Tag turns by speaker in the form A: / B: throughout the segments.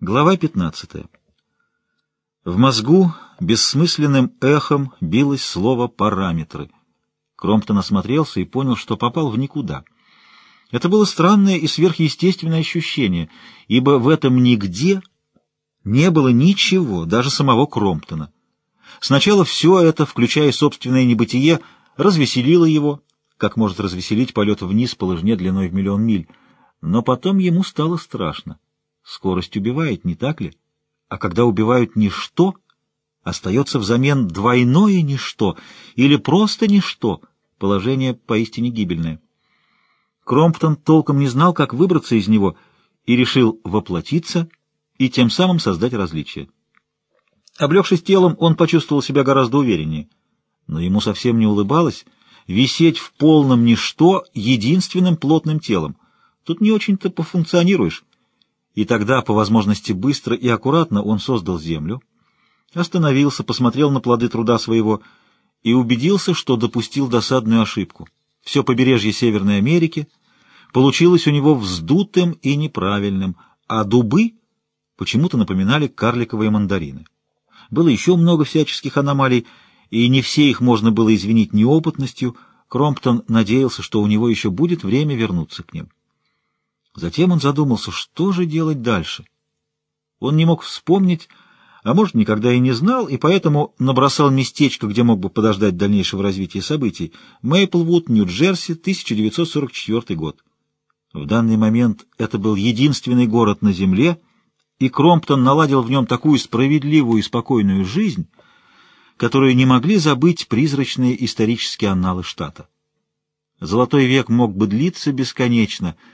A: Глава 15. В мозгу бессмысленным эхом билось слово «параметры». Кромптон осмотрелся и понял, что попал в никуда. Это было странное и сверхъестественное ощущение, ибо в этом нигде не было ничего, даже самого Кромптона. Сначала все это, включая собственное небытие, развеселило его, как может развеселить полет вниз по лыжне длиной в миллион миль, но потом ему стало страшно. Скорость убивает, не так ли? А когда убивают ничто, остается взамен двойное ничто или просто ничто, положение поистине гибельное. Кромптон толком не знал, как выбраться из него, и решил воплотиться и тем самым создать различие. Облегшись телом, он почувствовал себя гораздо увереннее, но ему совсем не улыбалось висеть в полном ничто единственным плотным телом. Тут не очень-то пофункционируешь. И тогда, по возможности быстро и аккуратно, он создал землю, остановился, посмотрел на плоды труда своего и убедился, что допустил досадную ошибку. Все побережье Северной Америки получилось у него вздутым и неправильным, а дубы почему-то напоминали карликовые мандарины. Было еще много всяческих аномалий, и не все их можно было извинить неопытностью. Кромптон надеялся, что у него еще будет время вернуться к ним. Затем он задумался, что же делать дальше. Он не мог вспомнить, а может, никогда и не знал, и поэтому набросал местечко, где мог бы подождать дальнейшего развития событий. Мейплвуд, Нью-Джерси, 1944 год. В данный момент это был единственный город на Земле, и Кромптон наладил в нем такую справедливую и спокойную жизнь, которую не могли забыть призрачные исторические анналы штата. Золотой век мог бы длиться бесконечно —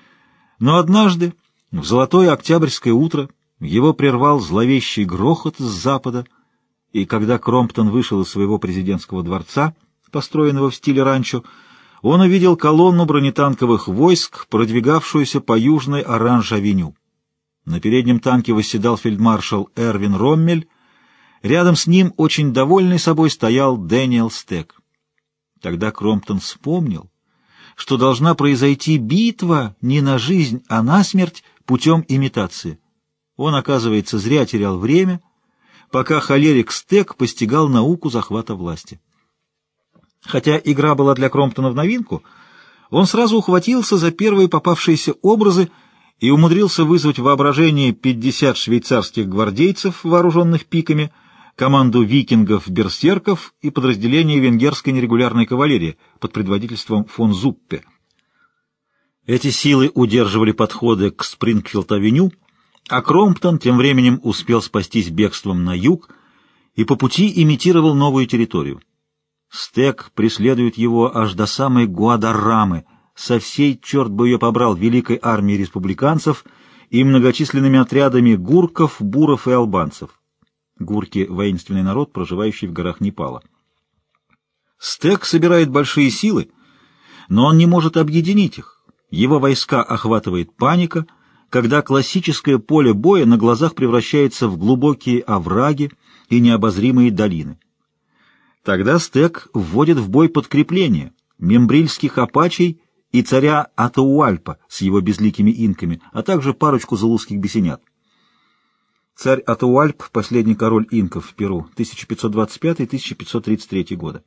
A: но однажды, в золотое октябрьское утро, его прервал зловещий грохот с запада, и когда Кромптон вышел из своего президентского дворца, построенного в стиле ранчо, он увидел колонну бронетанковых войск, продвигавшуюся по южной Оранж-авеню. На переднем танке восседал фельдмаршал Эрвин Роммель, рядом с ним, очень довольный собой, стоял Дэниел Стек. Тогда Кромптон вспомнил, что должна произойти битва не на жизнь, а на смерть путем имитации. Он, оказывается, зря терял время, пока холерик Стек постигал науку захвата власти. Хотя игра была для Кромптона в новинку, он сразу ухватился за первые попавшиеся образы и умудрился вызвать воображение 50 швейцарских гвардейцев, вооруженных пиками, команду викингов-берсерков и подразделение венгерской нерегулярной кавалерии под предводительством фон Зуппе. Эти силы удерживали подходы к Спрингфилд-авеню, а Кромптон тем временем успел спастись бегством на юг и по пути имитировал новую территорию. Стек преследует его аж до самой Гуадарамы, со всей, черт бы ее побрал, великой армией республиканцев и многочисленными отрядами гурков, буров и албанцев. Гурки — воинственный народ, проживающий в горах Непала. Стек собирает большие силы, но он не может объединить их. Его войска охватывает паника, когда классическое поле боя на глазах превращается в глубокие овраги и необозримые долины. Тогда Стек вводит в бой подкрепление мембрильских апачей и царя Атауальпа с его безликими инками, а также парочку залузских бесенят. Царь Атауальп, последний король инков в Перу, 1525-1533 года.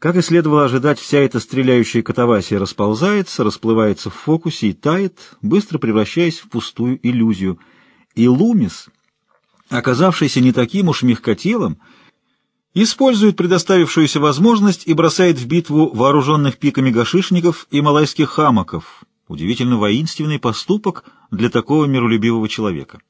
A: Как и следовало ожидать, вся эта стреляющая катавасия расползается, расплывается в фокусе и тает, быстро превращаясь в пустую иллюзию. И Лумис, оказавшийся не таким уж мягкотелым, использует предоставившуюся возможность и бросает в битву вооруженных пиками гашишников и малайских хамаков, Удивительно воинственный поступок для такого миролюбивого человека.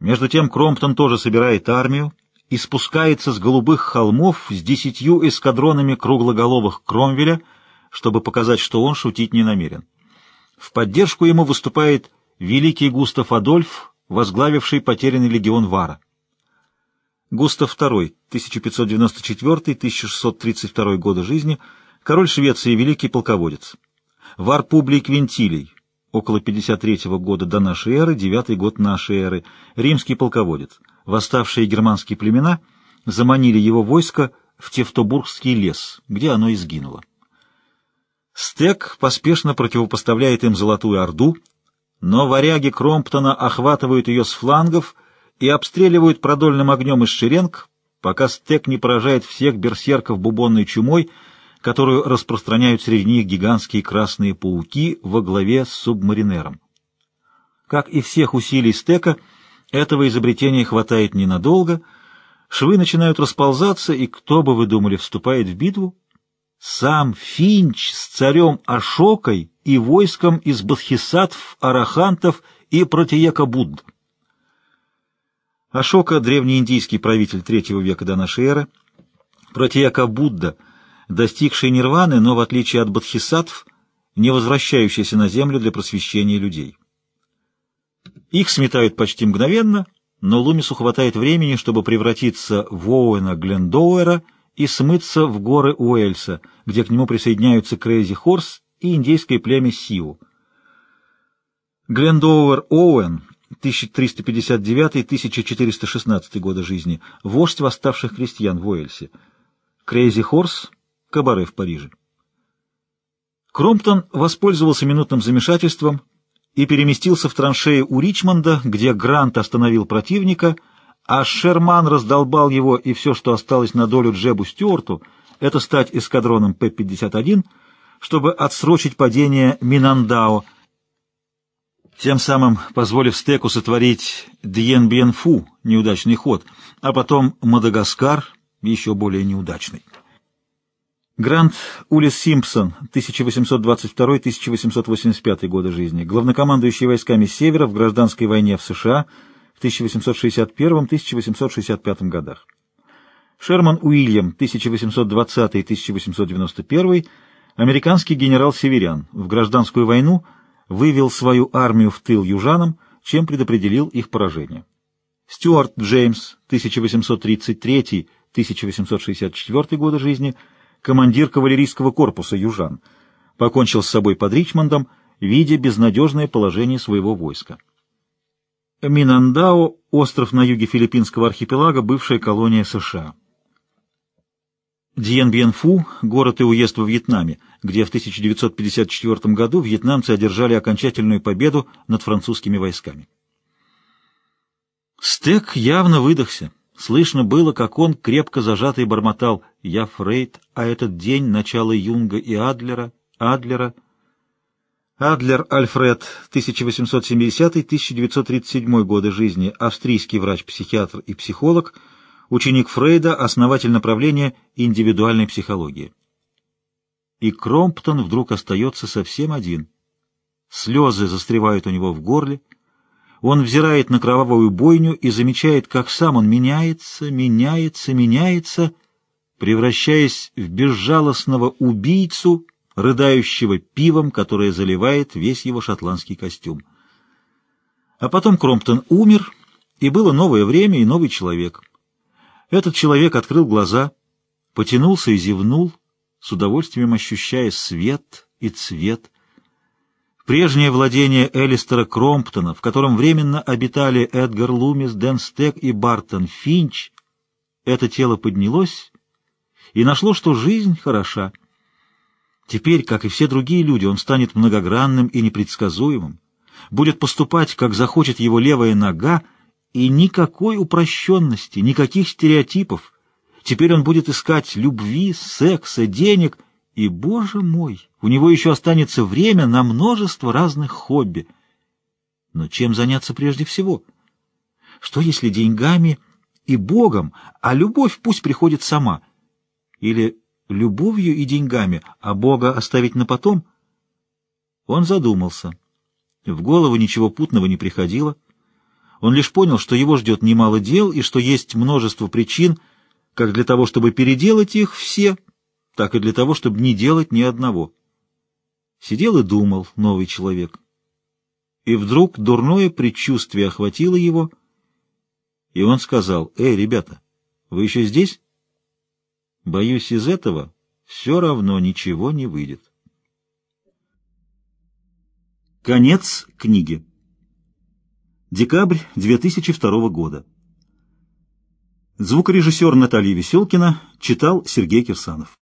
A: Между тем Кромптон тоже собирает армию и спускается с голубых холмов с десятью эскадронами круглоголовых Кромвеля, чтобы показать, что он шутить не намерен. В поддержку ему выступает великий Густав Адольф, возглавивший потерянный легион Вара. Густав II, 1594-1632 годы жизни, король Швеции, великий полководец. Вар Публий Квинтилий, около 53 года до нашей эры, девятый год нашей эры, римский полководец. Восставшие германские племена заманили его войско в Тевтобургский лес, где оно и сгинуло. Стек поспешно противопоставляет им Золотую Орду, но варяги Кромптона охватывают ее с флангов и обстреливают продольным огнем из шеренг, пока стек не поражает всех берсерков бубонной чумой, которую распространяют среди них гигантские красные пауки во главе с субмаринером. Как и всех усилий стека, этого изобретения хватает ненадолго, швы начинают расползаться, и кто бы вы думали, вступает в битву? Сам Финч с царем Ашокой и войском из Бадхисатв, Арахантов и Протиека Будд. Ашока — древнеиндийский правитель третьего века до нашей эры, Протиека Будда, достигший нирваны, но, в отличие от Бадхисатв, не возвращающийся на землю для просвещения людей. Их сметают почти мгновенно, но Лумису хватает времени, чтобы превратиться в Оуэна Глендоуэра и смыться в горы Уэльса, где к нему присоединяются Крейзи Хорс и индейское племя Сиу. Глендоуэр Оуэн, 1359-1416 года жизни, вождь восставших крестьян в Уэльсе. Крейзи Хорс, кабаре в Париже. Кромптон воспользовался минутным замешательством и переместился в траншеи у Ричмонда, где Грант остановил противника, а Шерман раздолбал его, и все, что осталось на долю Джебу Стюарту, это стать эскадроном П-51, чтобы отсрочить падение Минандао, тем самым позволив Стеку сотворить Дьен-Бьен-Фу, неудачный ход, а потом Мадагаскар, еще более неудачный. Грант Улис Симпсон, 1822-1885 годы жизни, главнокомандующий войсками Севера в гражданской войне в США в 1861-1865 годах. Шерман Уильям, 1820-1891, американский генерал-северян, в гражданскую войну вывел свою армию в тыл южанам, чем предопределил их поражение. Стюарт Джеймс, 1833-1864 годы жизни, командир кавалерийского корпуса южан, покончил с собой под Ричмондом, видя безнадежное положение своего войска. Минандао — остров на юге филиппинского архипелага, бывшая колония США. Диен-Бьен-Фу — город и уезд во Вьетнаме, где в 1954 году вьетнамцы одержали окончательную победу над французскими войсками. Стек явно выдохся. Слышно было, как он, крепко зажатый, бормотал «Я Фрейд, а этот день — начало Юнга и Адлера, Адлера». Адлер Альфред, 1870-1937 годы жизни, австрийский врач-психиатр и психолог, ученик Фрейда, основатель направления индивидуальной психологии. И Кромптон вдруг остается совсем один. Слезы застревают у него в горле, он взирает на кровавую бойню и замечает, как сам он меняется, меняется, меняется, превращаясь в безжалостного убийцу, рыдающего пивом, которое заливает весь его шотландский костюм. А потом Кромптон умер, и было новое время и новый человек. Этот человек открыл глаза, потянулся и зевнул, с удовольствием ощущая свет и цвет, Прежнее владение Элистера Кромптона, в котором временно обитали Эдгар Лумис, Дэн Стек и Бартон Финч, это тело поднялось и нашло, что жизнь хороша. Теперь, как и все другие люди, он станет многогранным и непредсказуемым, будет поступать, как захочет его левая нога, и никакой упрощенности, никаких стереотипов. Теперь он будет искать любви, секса, денег — и, боже мой, у него еще останется время на множество разных хобби. Но чем заняться прежде всего? Что если деньгами и Богом, а любовь пусть приходит сама? Или любовью и деньгами, а Бога оставить на потом? Он задумался. В голову ничего путного не приходило. Он лишь понял, что его ждет немало дел и что есть множество причин, как для того, чтобы переделать их все — так и для того, чтобы не делать ни одного. Сидел и думал новый человек. И вдруг дурное предчувствие охватило его, и он сказал, «Эй, ребята, вы еще здесь?» «Боюсь, из этого все равно ничего не выйдет». Конец книги. Декабрь 2002 года. Звукорежиссер Наталья Веселкина читал Сергей Кирсанов.